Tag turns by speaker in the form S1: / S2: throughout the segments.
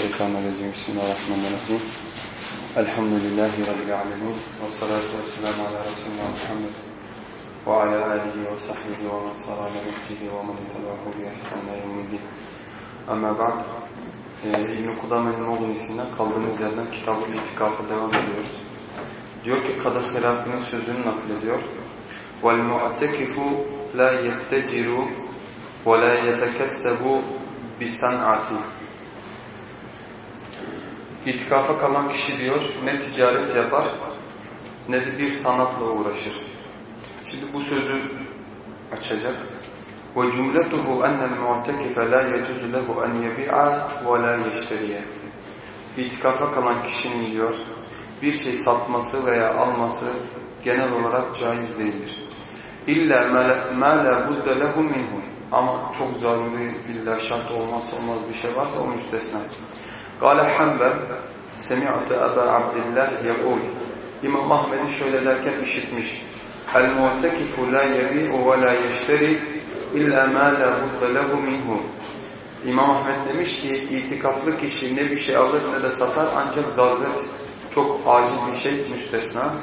S1: Mineşşeytanirracim. Bismillahirrahmanirrahim. Elhamdülillahi Rabbil alemin. Ve salatu ve selamu ala Resulullah Muhammed ve ala alihi ve sahbihi ve men sara ala nehcihi ve men itabahu bi ihsanine yevmiddin. Ama ba'd. Ee, İbn-i Kudame'nin Muğnisi'nden kaldığımız yerden kitabı itikafa devam ediyoruz. Diyor ki Kadı Hırafi'nin sözünü naklediyor. وَالْمُعْتَكِفُ لَا يَتَّجِرُ وَلَا يَتَكَسَّبُ بِسَنْعَةِ İtikafa kalan kişi diyor ne ticaret yapar ne de bir sanatla uğraşır. Şimdi bu sözü açacak. وَجُمْلَتُهُ أَنَّ الْمُعْتَكِفَ لَا يَجُزُ لَهُ أَنْ يَبِعَ وَلَا يَشْتَرِيَ İtikafa kalan kişinin diyor bir şey satması veya alması genel olarak caiz değildir. İlla ma la budde lehu minhu. Ama çok zaruri illa şart olmazsa olmaz bir şey varsa o müstesna. Kale Hanbel Semi'tu Eba Abdillah yekul İmam Ahmed'i şöyle derken işitmiş. El-mu'tekifu la yebi'u ve la yeşteri illa ma la budde lehu minhu. İmam Ahmed demiş ki itikaflı kişi ne bir şey alır ne de satar ancak zaruret çok acil bir şey müstesna.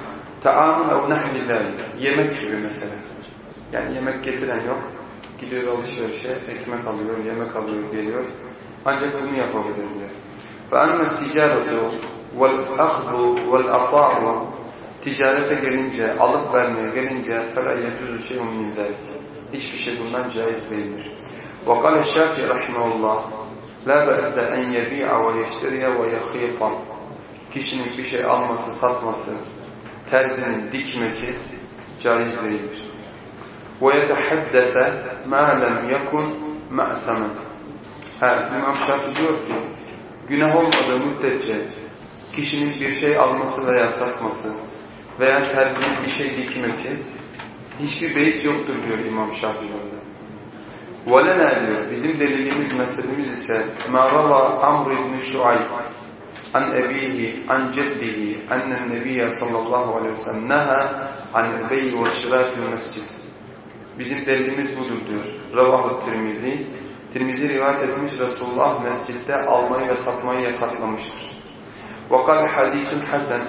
S1: Ta'amun ev nehlillahi. Yemek gibi mesela. Yani yemek getiren yok. Gidiyor alışverişe, ekmek alıyor, yemek alıyor, geliyor. Ancak bunu yapabilir diyor. فَاَنَّ التِّجَارَةُ وَالْاَخْضُ وَالْاَطَاعُ Ticarete gelince, alıp vermeye gelince فَلَا يَجُزُ شَيْءٌ مِنْ ذَلِكِ Hiçbir şey bundan caiz değildir. وَقَالَ الشَّافِي رَحْمَهُ اللّٰهِ لَا بَأْسَ اَنْ يَبِيعَ وَيَشْتَرِيَ وَيَخِيطًا Kişinin bir şey alması, satması, terzinin dikmesi caiz değildir. وَيَتَحَدَّثَ مَا لَمْ يَكُنْ مَأْثَمًا Ha, İmam Şafii diyor ki, günah olmadığı müddetçe kişinin bir şey alması veya satması veya terzinin bir şey dikmesi hiçbir beis yoktur diyor İmam Şafii orada. وَلَنَا diyor, bizim delilimiz, meselemiz ise مَا رَضَى عَمْرِ بْنِ شُعَيْبٍ عن أبيه عن جده أن النبي صلى الله عليه وسلم نهى عن البيع والشراء في المسجد Bizim delilimiz budur diyor. Ravahu Tirmizi. Tirmizi rivayet etmiş Resulullah mescitte almayı ve satmayı yasaklamıştır. وقال حديث حسن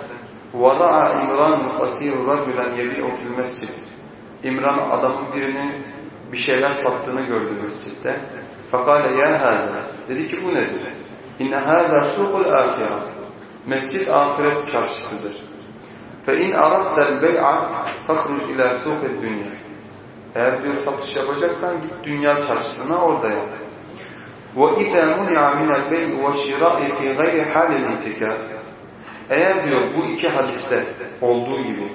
S1: ورأى إمران القصير رجلا يبيع في المسجد İmran adamın birinin bir şeyler sattığını gördü mescitte. Fakale ya hâzâ. Dedi ki bu nedir? İnne hâzâ sûkul âfira. Mescid ahiret çarşısıdır. Fe in aradtel bey'a fahruc ilâ sûkul dünya. Eğer bir satış yapacaksan git dünya çarşısına orada yap. وَاِذَا مُنِعَ مِنَ الْبَيْءِ وَشِرَاءِ فِي غَيْرِ حَالِ الْاِنْتِكَافِ Eğer diyor bu iki hadiste olduğu gibi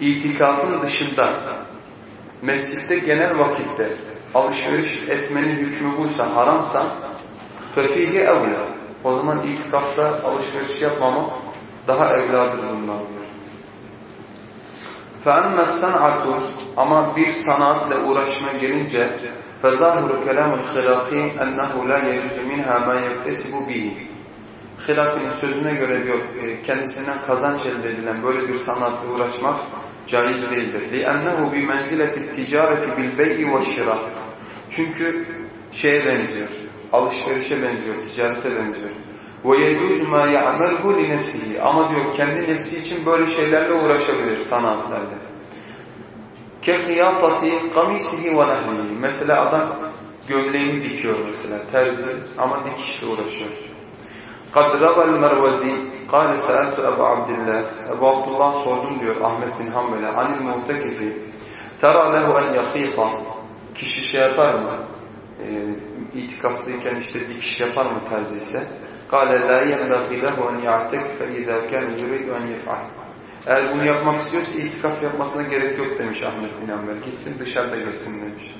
S1: itikafın dışında mescitte genel vakitte alışveriş etmenin hükmü buysa haramsa فَفِيهِ اَوْلَى O zaman itikafta alışveriş yapmamak daha evladır bundan diyor. فَاَمَّا السَّنْعَةُ Ama bir sanatla uğraşma gelince فَظَاهُرُ كَلَامُ الْخِلَافِ اَنَّهُ لَا يَجُزُ مِنْهَا مَا يَكْتَسِبُ بِهِ Hilafinin sözüne göre diyor, kendisinden kazanç elde edilen böyle bir sanatla uğraşmak caiz değildir. لِأَنَّهُ بِمَنْزِلَةِ التِّجَارَةِ بِالْبَيْءِ وَالشِّرَةِ Çünkü şeye benziyor, alışverişe benziyor, ticarete benziyor. وَيَجُوزُ مَا يَعْمَلْهُ لِنَفْسِهِ Ama diyor kendi nefsi için böyle şeylerle uğraşabilir sanatlarla. كَخِيَاطَةِ قَمِيسِهِ وَنَحْلِهِ Mesela adam gömleğini dikiyor mesela, terzi ama dikişle uğraşıyor. قَدْ رَبَ الْمَرْوَزِي قَالَ سَأَلْتُ أَبَا عَبْدِ اللّٰهِ Ebu Abdullah sordum diyor Ahmet bin Hanbel'e عَنِ الْمُعْتَكِفِ تَرَى لَهُ أَنْ يَخِيطًا Kişi şey yapar mı? E, itikaflıyken işte dikiş yapar mı terzi ise? قَالَ لَا يَنْبَغِي لَهُ أَنْ يَعْتَكِفَ اِذَا كَانَ يُرِيدُ أَنْ يَفْعَلْ Eğer bunu yapmak istiyorsa itikaf yapmasına gerek yok demiş Ahmet bin Hanbel. Gitsin dışarıda geçsin demiş.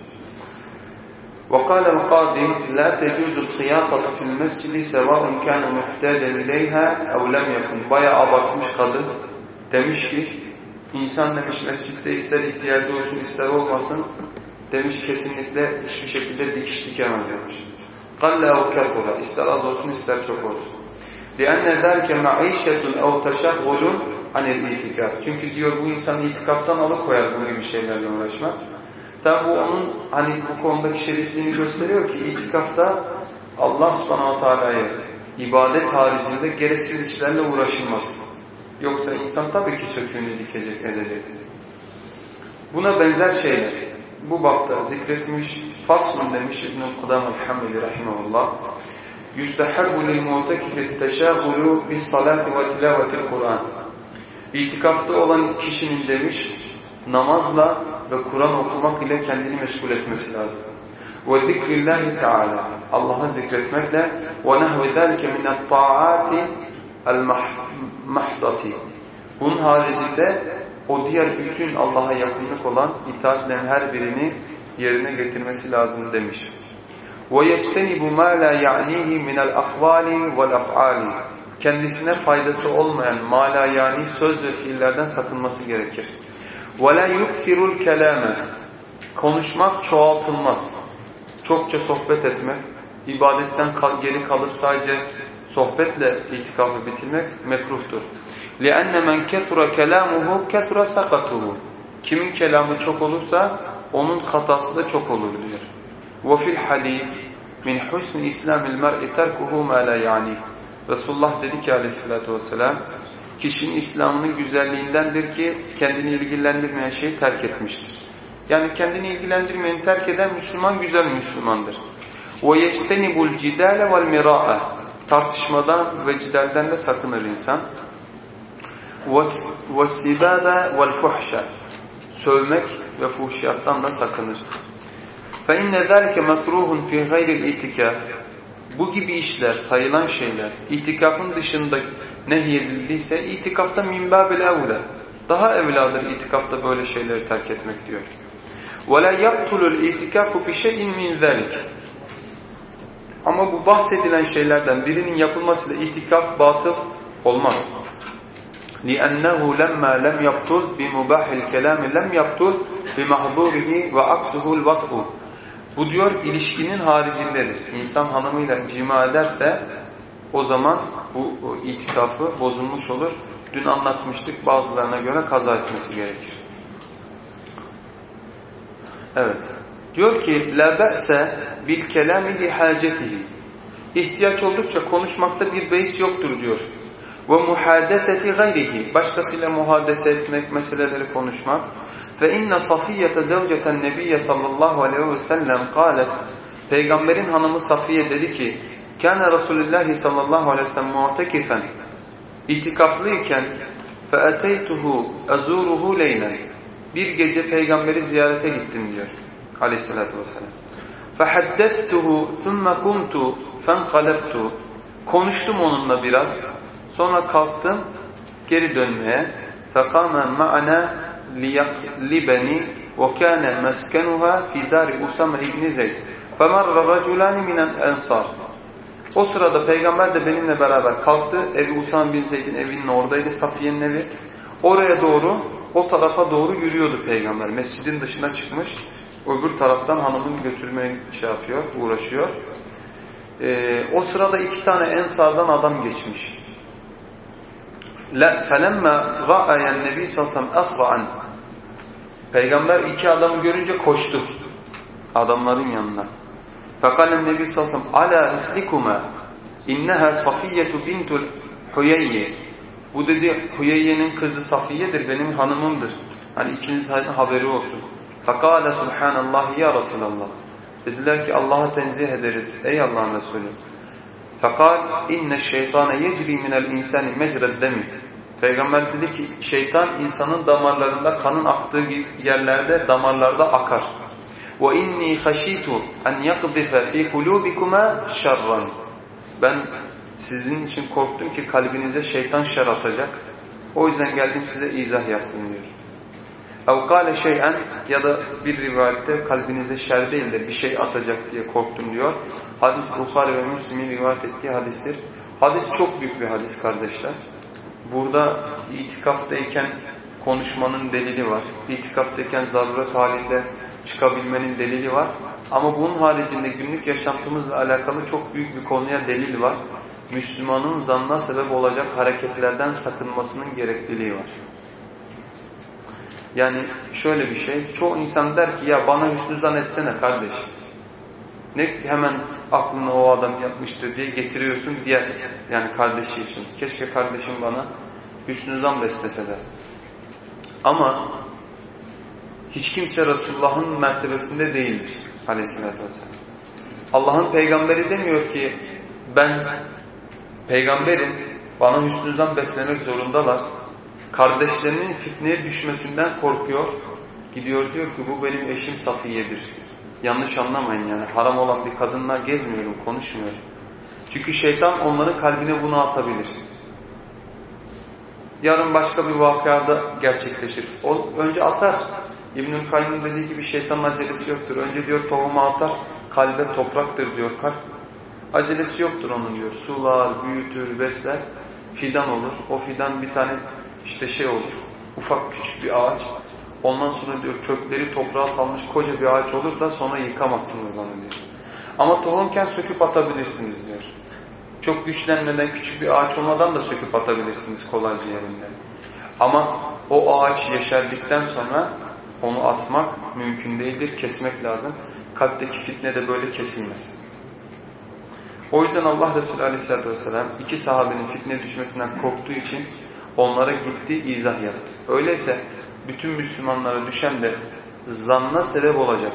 S1: وقال القاضي لا تجوز الخياطة في المسجد سواء كان محتاجا إليها أو لم يكن Bayağı abartmış kadın. Demiş ki insan demiş mescitte ister ihtiyacı olsun ister olmasın demiş kesinlikle hiçbir şekilde dikiş dikemez demiş. قَلَّ اَوْ كَثُرَ ister az olsun ister çok olsun. لِأَنَّ ذَلْكَ مَعِيشَةٌ اَوْ تَشَغُّلٌ عَنِ الْاِتِكَافِ Çünkü diyor bu insan itikaftan alıkoyar bu gibi şeylerle uğraşmak. Tabi bu onun hani bu konudaki şerifliğini gösteriyor ki itikafta Allah subhanahu teala'yı ibadet haricinde gereksiz işlerle uğraşılmaz. Yoksa insan tabii ki söküğünü dikecek, edecek. Buna benzer şeyler bu bapta zikretmiş, faslun demiş İbn-i Kudam el-Hamidi rahimahullah. يُسْتَحَبُ لِلْمُعْتَكِفِ التَّشَاغُلُ بِالصَّلَاةِ وَتِلَاوَةِ الْقُرْآنِ İtikafta olan kişinin demiş, namazla ve Kur'an okumak ile kendini meşgul etmesi lazım. وَذِكْرِ اللّٰهِ تَعَالَى Allah'ı zikretmekle وَنَهْوِ ذَلِكَ مِنَ الطَّاعَاتِ الْمَحْضَةِ Bunun haricinde o diğer bütün Allah'a yakınlık olan itaatlerin her birini yerine getirmesi lazım demiş. وَيَجْتَنِبُ مَا لَا يَعْنِيهِ مِنَ الْأَقْوَالِ وَالْأَفْعَالِ Kendisine faydası olmayan mala yani söz ve fiillerden sakınması gerekir. وَلَا يُكْثِرُ الْكَلَامَ Konuşmak çoğaltılmaz. Çokça sohbet etmek, ibadetten geri kalıp sadece sohbetle itikafı bitirmek mekruhtur. لِأَنَّ مَنْ كَثُرَ كَلَامُهُ كَثُرَ سَقَطُهُ Kimin kelamı çok olursa onun hatası da çok olur diyor. وَفِي الْحَدِيثِ مِنْ حُسْنِ إِسْلَامِ الْمَرْءِ تَرْكُهُ مَا لَا يَعْنِي Resulullah dedi ki aleyhissalatü vesselam, kişinin İslam'ının güzelliğindendir ki kendini ilgilendirmeyen şeyi terk etmiştir. Yani kendini ilgilendirmeyeni terk eden Müslüman güzel Müslümandır. وَيَجْتَنِبُ الْجِدَالَ وَالْمِرَاءَ Tartışmadan ve cidalden de sakınır insan. وَالسِّبَابَ وَالْفُحْشَ Sövmek ve fuhşiyattan da sakınır. فَاِنَّ ذَلِكَ مَكْرُوهٌ فِي غَيْرِ الْاِتِكَافِ Bu gibi işler, sayılan şeyler, itikafın dışında nehyedildiyse itikafta minbâbil evle. Daha evladır itikafta böyle şeyleri terk etmek diyor. وَلَا يَقْتُلُ الْاِتِكَافُ بِشَيْءٍ مِنْ ذَلِكَ Ama bu bahsedilen şeylerden birinin yapılmasıyla itikaf batıl olmaz. لِأَنَّهُ لَمَّا لَمْ يَبْتُلْ بِمُبَاحِ الْكَلَامِ لَمْ يَبْتُلْ بِمَحْضُورِهِ وَأَقْسُهُ الْوَطْءُ Bu diyor ilişkinin haricindedir. İnsan hanımıyla cima ederse o zaman bu itikafı bozulmuş olur. Dün anlatmıştık bazılarına göre kaza etmesi gerekir. Evet. Diyor ki la ba'se bil kelami li hacetihi. İhtiyaç oldukça konuşmakta bir beis yoktur diyor. Ve muhadeseti gayrihi. Başkasıyla muhadese etmek, meseleleri konuşmak. Fe inne Safiyyete zevceten Nebiye sallallahu aleyhi ve sellem kâlet. Peygamberin hanımı Safiye dedi ki, Kâne Resulullah sallallahu aleyhi ve sellem mu'tekifen. İtikaflıyken فَاَتَيْتُهُ اَزُورُهُ leylen. Bir gece peygamberi ziyarete gittim diyor aleyhissalatü vesselam. فَحَدَّثْتُهُ ثُمَّ كُمْتُ فَانْقَلَبْتُ Konuştum onunla biraz. Sonra kalktım geri dönmeye. فَقَامَ مَعَنَا لِيَقْلِبَنِي وَكَانَ مَسْكَنُهَا فِي دَارِ أُسَمَ اِبْنِ زَيْدٍ فَمَرَّ رَجُلَانِ مِنَ الْاَنْصَارِ O sırada peygamber de benimle beraber kalktı. Evi Usam bin Zeyd'in evinin oradaydı. Safiye'nin evi. Oraya doğru, o tarafa doğru yürüyordu peygamber. Mescidin dışına çıkmış. Öbür taraftan hanımını götürmeye şey yapıyor, uğraşıyor. Ee, o sırada iki tane ensardan adam geçmiş. La felemma ra'ayen nebi sallallahu aleyhi Peygamber iki adamı görünce koştu adamların yanına. Fekalen nebi sallallahu ala islikuma inneha Safiyetu bintul Huyeyye. Bu dedi Huyeyye'nin kızı Safiye'dir benim hanımımdır. Hani ikiniz hani haberi olsun. Fekale subhanallah ya Resulallah. Dediler ki Allah'a tenzih ederiz ey Allah'ın Resulü. Fekal inne şeytane yecri minel insani mecred demi. Peygamber dedi ki şeytan insanın damarlarında kanın aktığı yerlerde damarlarda akar. Ve inni haşitu en yakzife fi kulubikuma şerran. Ben sizin için korktum ki kalbinize şeytan şer atacak. O yüzden geldim size izah yaptım diyor. اَوْقَالَ şeyen ya da bir rivayette kalbinize şer değil de bir şey atacak diye korktum diyor. Hadis Bukhari ve Müslim'in rivayet ettiği hadistir. Hadis çok büyük bir hadis kardeşler. Burada itikaftayken konuşmanın delili var. İtikaftayken zaruret halinde çıkabilmenin delili var. Ama bunun haricinde günlük yaşantımızla alakalı çok büyük bir konuya delil var. Müslümanın zanna sebep olacak hareketlerden sakınmasının gerekliliği var. Yani şöyle bir şey, çoğu insan der ki ya bana hüsnü zan etsene kardeş. Ne hemen aklına o adam yapmıştır diye getiriyorsun diğer yani kardeşi için. Keşke kardeşim bana hüsnü zan besleseler. Ama hiç kimse Resulullah'ın mertebesinde değildir aleyhissalatü. Allah'ın peygamberi demiyor ki ben peygamberim bana hüsnüzden beslemek zorundalar. Kardeşlerinin fitneye düşmesinden korkuyor. Gidiyor diyor ki bu benim eşim Safiye'dir. Yanlış anlamayın yani haram olan bir kadınla gezmiyorum, konuşmuyorum. Çünkü şeytan onların kalbine bunu atabilir. Yarın başka bir vakada gerçekleşir. O önce atar. İbnül Kayyum'un dediği gibi şeytanın acelesi yoktur. Önce diyor tohumu atar, kalbe topraktır diyor kalp. Acelesi yoktur onun diyor. Sular, büyütür, besler, fidan olur. O fidan bir tane işte şey olur. Ufak küçük bir ağaç. Ondan sonra diyor kökleri toprağa salmış koca bir ağaç olur da sonra yıkamazsınız onu diyor. Ama tohumken söküp atabilirsiniz diyor. Çok güçlenmeden küçük bir ağaç olmadan da söküp atabilirsiniz kolayca yerinden. Ama o ağaç yeşerdikten sonra onu atmak mümkün değildir, kesmek lazım. Kalpteki fitne de böyle kesilmez. O yüzden Allah Resulü Aleyhisselatü Vesselam iki sahabenin fitne düşmesinden korktuğu için onlara gitti, izah yaptı. Öyleyse bütün Müslümanlara düşen de zanna sebep olacak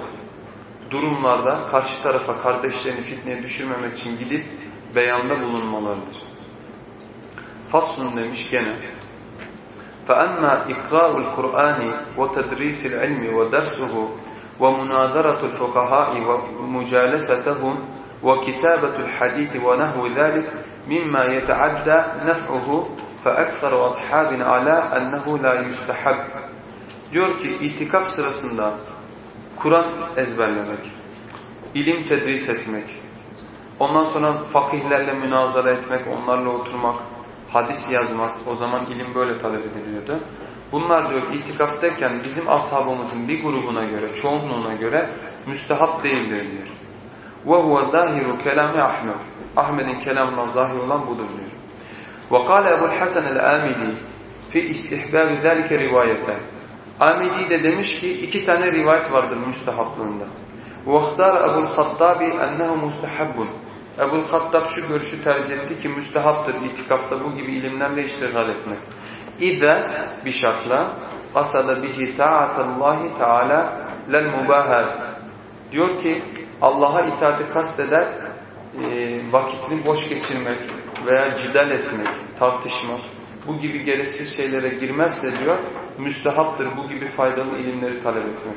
S1: durumlarda karşı tarafa kardeşlerini fitneye düşürmemek için gidip beyanda bulunmalarıdır. Faslun demiş gene فأما إقراء القرآن وتدريس العلم ودرسه ومناظرة الفقهاء ومجالستهم وكتابة الحديث ونحو ذلك مما يتعدى نفعه فأكثر أصحابنا على أنه لا يستحب Diyor ki itikaf sırasında Kur'an ezberlemek, ilim tedris etmek, ondan sonra fakihlerle münazara etmek, onlarla oturmak, hadis yazmak, o zaman ilim böyle talep ediliyordu. Bunlar diyor itikaftayken bizim ashabımızın bir grubuna göre, çoğunluğuna göre müstehap değildir diyor. وَهُوَ ظَاهِرُ كَلَامِ Ahmed. Ahmet'in kelamına zahir olan budur diyor. وَقَالَ اَبُ الْحَسَنِ الْآمِدِي fi istihbâbi ذَلِكَ rivayete. Amidi de demiş ki iki tane rivayet vardır müstehaplığında. وَاخْتَارَ أَبُ الْخَطَّابِ اَنَّهُ مُسْتَحَبٌ Ebu Hattab şu görüşü tercih etti ki müstehaptır itikafta bu gibi ilimlerle iştigal etmek. İze bir şartla asada bihi ta'atallahi teala lel mubahat. Diyor ki Allah'a itaati kasteder e, vakitini boş geçirmek veya cidal etmek, tartışmak bu gibi gereksiz şeylere girmezse diyor müstehaptır bu gibi faydalı ilimleri talep etmek.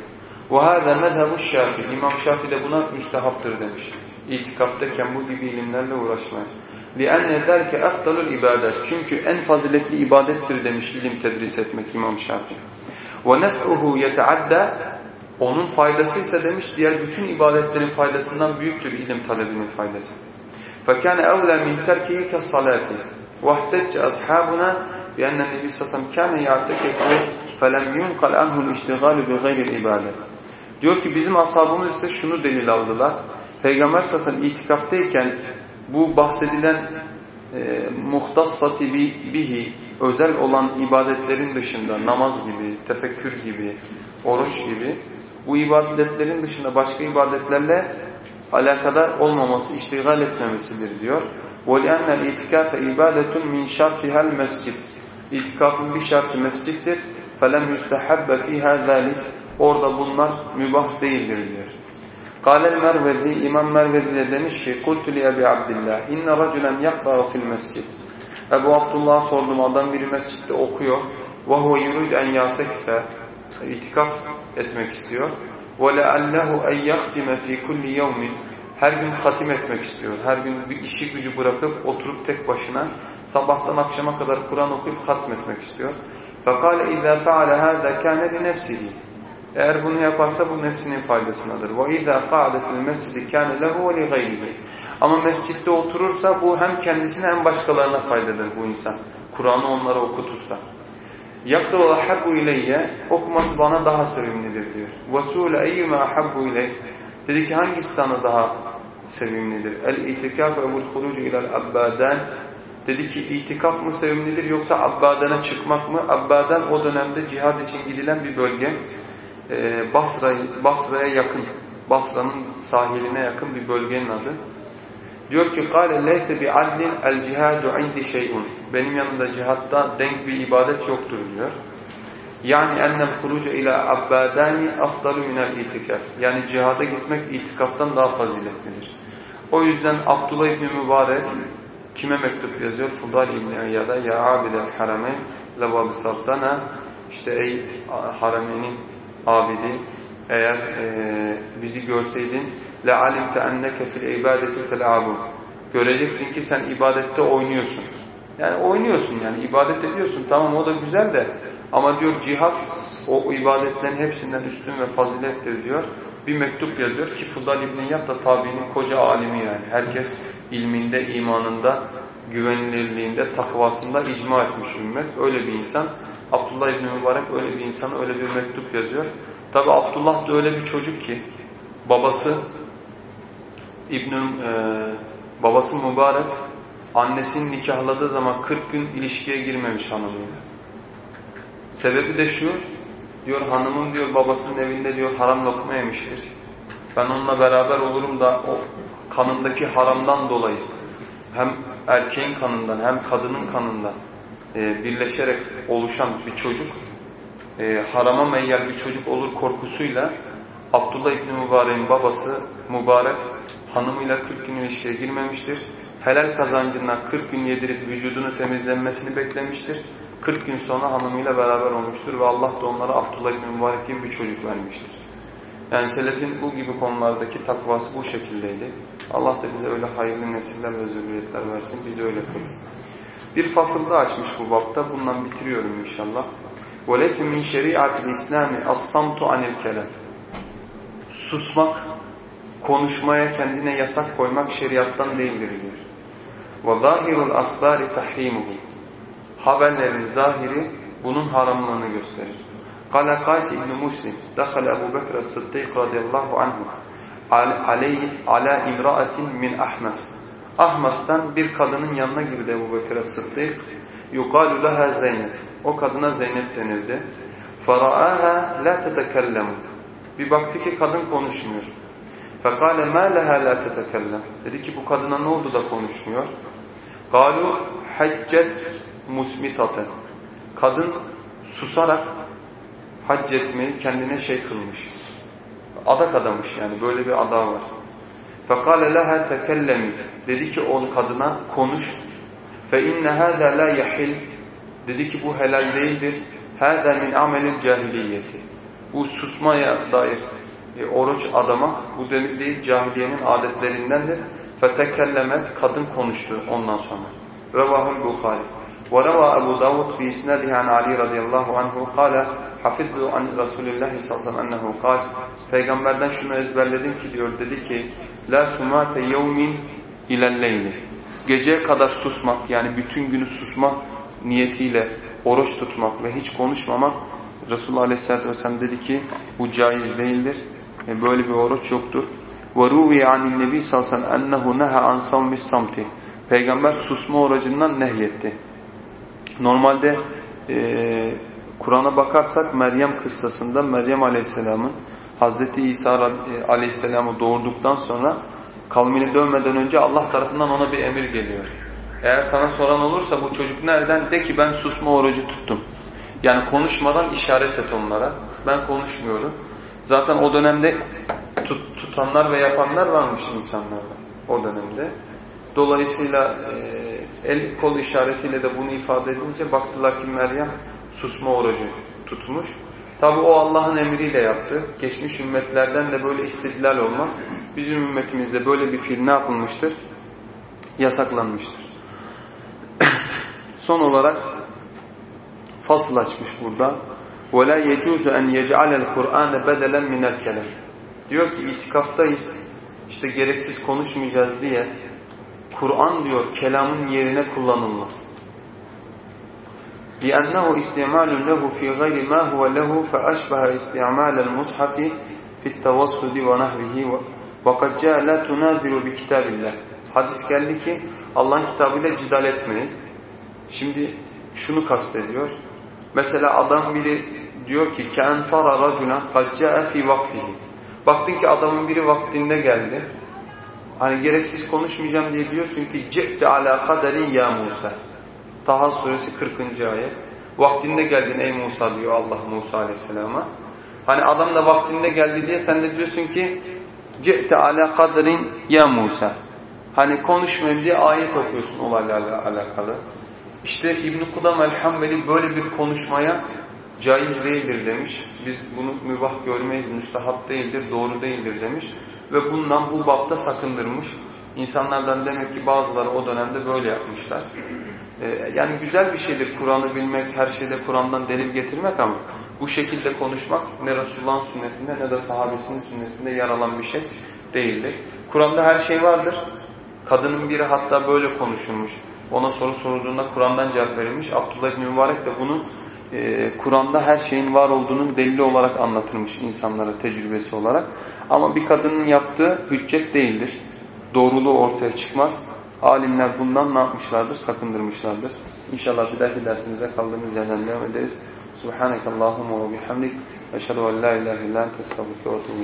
S1: وَهَذَا مَذْهَبُ الشَّافِي İmam Şafii de buna müstehaптır demiş. İtikaftayken bu gibi ilimlerle uğraşmaya. لِأَنَّ ذَلْكَ اَفْضَلُ ibadet. Çünkü en faziletli ibadettir demiş ilim tedris etmek İmam Şafii. وَنَفْعُهُ يَتَعَدَّى Onun faydası ise demiş diğer bütün ibadetlerin faydasından büyüktür ilim talebinin faydası. فَكَانَ اَوْلَى مِنْ تَرْكِهِ كَالصَّلَاتِ وَاحْتَجَّ أَصْحَابُنَا بِأَنَّ النَّبِي سَسَمْ كَانَ يَعْتَكِفُ فَلَمْ يُنْقَلْ عَنْهُ الْاِشْتِغَالُ بِغَيْرِ الْاِبَادَةِ Diyor ki bizim ashabımız ise şunu delil aldılar. Peygamber sasan itikaftayken bu bahsedilen e, muhtassati bihi özel olan ibadetlerin dışında namaz gibi, tefekkür gibi, oruç gibi bu ibadetlerin dışında başka ibadetlerle alakadar olmaması, iştigal etmemesidir diyor. وَلِأَنَّ الْاِتِكَافَ اِبَادَةٌ مِنْ شَرْطِهَا الْمَسْجِدِ İtikafın bir şartı mescittir. فَلَمْ يُسْتَحَبَّ ف۪يهَا ذَٰلِكِ Orada bunlar mübah değildir diyor. Kâlel Mervedi, İmam Mervedi de demiş ki, قُلْتُ لِيَبِي عَبْدِ اللّٰهِ اِنَّ رَجُلًا يَقْرَأُ فِي الْمَسْجِدِ Ebu Abdullah'a sordum, adam biri mescitte okuyor. وَهُوَ يُرُيدُ اَنْ يَعْتَكِفَ İtikaf etmek istiyor. وَلَعَلَّهُ اَنْ يَخْتِمَ ف۪ي كُلِّ يَوْمٍ Her gün hatim etmek istiyor. Her gün bir işi gücü bırakıp oturup tek başına sabahtan akşama kadar Kur'an okuyup hatmetmek istiyor. فَقَالَ اِذَا فَعَلَ هَذَا كَانَ لِنَفْسِهِ eğer bunu yaparsa bu nefsinin faydasınadır. وَاِذَا قَعْدَ فِي الْمَسْجِدِ كَانَ لَهُ وَلِغَيْرِهِ Ama mescitte oturursa bu hem kendisine hem başkalarına faydadır bu insan. Kur'an'ı onlara okutursa. يَقْرَوْ أَحَبُّ اِلَيَّ Okuması bana daha sevimlidir diyor. وَسُولَ اَيُّمَا أَحَبُّ اِلَيْهِ Dedi ki hangisi sana daha sevimlidir? El-itikaf ebu'l hurucu ilal abbadan Dedi ki itikaf mı sevimlidir yoksa abbadana çıkmak mı? Abbadan o dönemde cihad için gidilen bir bölge. Basra'ya Basra yakın Basra'nın sahiline yakın bir bölgenin adı. Diyor ki قَالَ لَيْسَ بِعَدْلٍ الْجِهَادُ عِنْدِ شَيْءٌ Benim yanımda cihatta denk bir ibadet yoktur diyor. Yani ennel hurucu ila abbadani afdalu minel itikaf. Yani cihada gitmek itikaftan daha faziletlidir. O yüzden Abdullah İbni Mübarek kime mektup yazıyor? Fudal İbni ya da ya abidel harameyn levabi saltana işte ey haramenin abidi eğer e, bizi görseydin لَعَلِمْتَ اَنَّكَ فِي الْاِبَادَةِ تَلَعَبُونَ Görecektin ki sen ibadette oynuyorsun. Yani oynuyorsun yani ibadet ediyorsun tamam o da güzel de ama diyor cihat o ibadetlerin hepsinden üstün ve fazilettir diyor. Bir mektup yazıyor ki Fudal İbni Yap da tabiinin koca alimi yani. Herkes ilminde, imanında, güvenilirliğinde, takvasında icma etmiş ümmet. Öyle bir insan. Abdullah İbni Mübarek öyle bir insana öyle bir mektup yazıyor. Tabi Abdullah da öyle bir çocuk ki babası İbn e, babası mübarek annesini nikahladığı zaman 40 gün ilişkiye girmemiş hanımıyla. Sebebi de şu, diyor hanımın diyor babasının evinde diyor haram lokma yemiştir. Ben onunla beraber olurum da o kanındaki haramdan dolayı hem erkeğin kanından hem kadının kanından e, birleşerek oluşan bir çocuk e, harama meyyal bir çocuk olur korkusuyla Abdullah İbni Mübarek'in babası Mübarek hanımıyla 40 gün ilişkiye girmemiştir. Helal kazancından 40 gün yedirip vücudunu temizlenmesini beklemiştir. 40 gün sonra hanımıyla beraber olmuştur ve Allah da onlara Abdullah İbni Mübarek gibi bir çocuk vermiştir. Yani selefin bu gibi konulardaki takvası bu şekildeydi. Allah da bize öyle hayırlı nesiller ve zürriyetler versin, bizi öyle kılsın. Bir fasılda açmış bu bapta, bundan bitiriyorum inşallah. وَلَيْسِ مِنْ شَرِيعَةِ الْاِسْلَامِ اَصْطَمْتُ عَنِ الْكَلَمِ Susmak, konuşmaya kendine yasak koymak şeriattan değildir diyor. وَظَاهِرُ الْأَخْبَارِ تَحْرِيمُهُ Haberlerin zahiri bunun haramlığını gösterir. قال قاس بن مسلم دخل أبو بكر الصديق رضي الله عنه علي على امرأة من أحمس Ahmas'tan bir kadının yanına girdi Ebu Bekir Sıddık. يُقَالُ لَهَا Zeynep. O kadına Zeynep denildi. فَرَآهَا لَا تَتَكَلَّمُ Bir baktı ki kadın konuşmuyor. فَقَالَ مَا لَهَا لَا تَتَكَلَّمُ Dedi ki bu kadına ne oldu da konuşmuyor? قَالُوا حَجَّتْ musmitaten. Kadın susarak hac etmeyi kendine şey kılmış. Adak adamış yani böyle bir ada var. فَقَالَ لَهَا تَكَلَّمِ Dedi ki o kadına konuş. فَاِنَّ هَذَا لَا يَحِلْ Dedi ki bu helal değildir. هَذَا مِنْ عَمَلِ الْجَاهِلِيَّةِ Bu susmaya dair e, oruç adamak bu değil cahiliyenin adetlerindendir. فَتَكَلَّمَتْ Kadın konuştu ondan sonra. Revahul Bukhari. وروى أبو داود بإسناده عن علي رضي الله عنه قال حفظت عن رسول الله صلى الله عليه وسلم أنه قال Peygamberden şunu ezberledim ki diyor dedi ki La sumate yevmin ilelleyli Geceye kadar susmak yani bütün günü susmak niyetiyle oruç tutmak ve hiç konuşmamak Resulullah Aleyhisselatü Vesselam dedi ki bu caiz değildir. E, böyle bir oruç yoktur. وَرُوِيَ عَنِ النَّبِي sallallahu aleyhi ve sellem اَنَّهُ نَهَا عَنْ صَوْمِ السَّمْتِ Peygamber susma orucundan nehyetti. Normalde e, Kur'an'a bakarsak Meryem kıssasında Meryem Aleyhisselam'ın Hazreti İsa Aleyhisselam'ı doğurduktan sonra kavmini dövmeden önce Allah tarafından ona bir emir geliyor. Eğer sana soran olursa bu çocuk nereden? De ki ben susma orucu tuttum. Yani konuşmadan işaret et onlara. Ben konuşmuyorum. Zaten o dönemde tut, tutanlar ve yapanlar varmış insanlarda. O dönemde. Dolayısıyla e, el kol işaretiyle de bunu ifade edince baktılar ki Meryem susma orucu tutmuş. Tabi o Allah'ın emriyle yaptı. Geçmiş ümmetlerden de böyle istidlal olmaz. Bizim ümmetimizde böyle bir fiil ne yapılmıştır? Yasaklanmıştır. Son olarak fasıl açmış burada. وَلَا يَجُوزُ أَنْ يَجْعَلَ الْقُرْآنَ بَدَلًا مِنَ الْكَلَمِ Diyor ki itikaftayız. İşte gereksiz konuşmayacağız diye Kur'an diyor kelamın yerine kullanılmaz. لأنه استعمال له في غير ما هو له فأشبه استعمال المصحف في التوسل ونحوه وقد جاء لا تنادر بكتاب الله Hadis geldi ki Allah'ın kitabıyla cidal etmeyin. Şimdi şunu kastediyor. Mesela adam biri diyor ki kentara racuna kacca'a fi vaktihi. Baktın ki adamın biri vaktinde geldi. Hani gereksiz konuşmayacağım diye diyorsun ki ce'te ala kaderin ya Musa. Taha suresi 40. ayet. Vaktinde geldin ey Musa diyor Allah Musa aleyhisselama. Hani adam da vaktinde geldi diye sen de diyorsun ki ce'te ala kaderin ya Musa. Hani konuşmayayım diye ayet okuyorsun olaylarla alakalı. İşte İbn-i Kudam el-Hambeli böyle bir konuşmaya caiz değildir demiş. Biz bunu mübah görmeyiz, müstahap değildir, doğru değildir demiş. Ve bundan bu bapta sakındırmış. İnsanlardan demek ki bazıları o dönemde böyle yapmışlar. Ee, yani güzel bir şeydir Kur'an'ı bilmek, her şeyde Kur'an'dan delil getirmek ama bu şekilde konuşmak ne Resulullah'ın sünnetinde ne de sahabesinin sünnetinde yer alan bir şey değildir. Kur'an'da her şey vardır. Kadının biri hatta böyle konuşulmuş. Ona soru sorulduğunda Kur'an'dan cevap verilmiş. Abdullah İbni Mübarek de bunu e, Kur'an'da her şeyin var olduğunun delili olarak anlatılmış insanlara tecrübesi olarak. Ama bir kadının yaptığı hüccet değildir. Doğruluğu ortaya çıkmaz. Alimler bundan ne yapmışlardır? Sakındırmışlardır. İnşallah bir dahaki dersimize kaldığımız yerden devam ederiz. Subhaneke Allahumma ve bihamdik. Eşhedü en la ilahe illa ente estağfurke ve etûbü